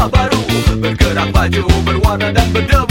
langkah baru Bergerak maju berwarna dan berdebu.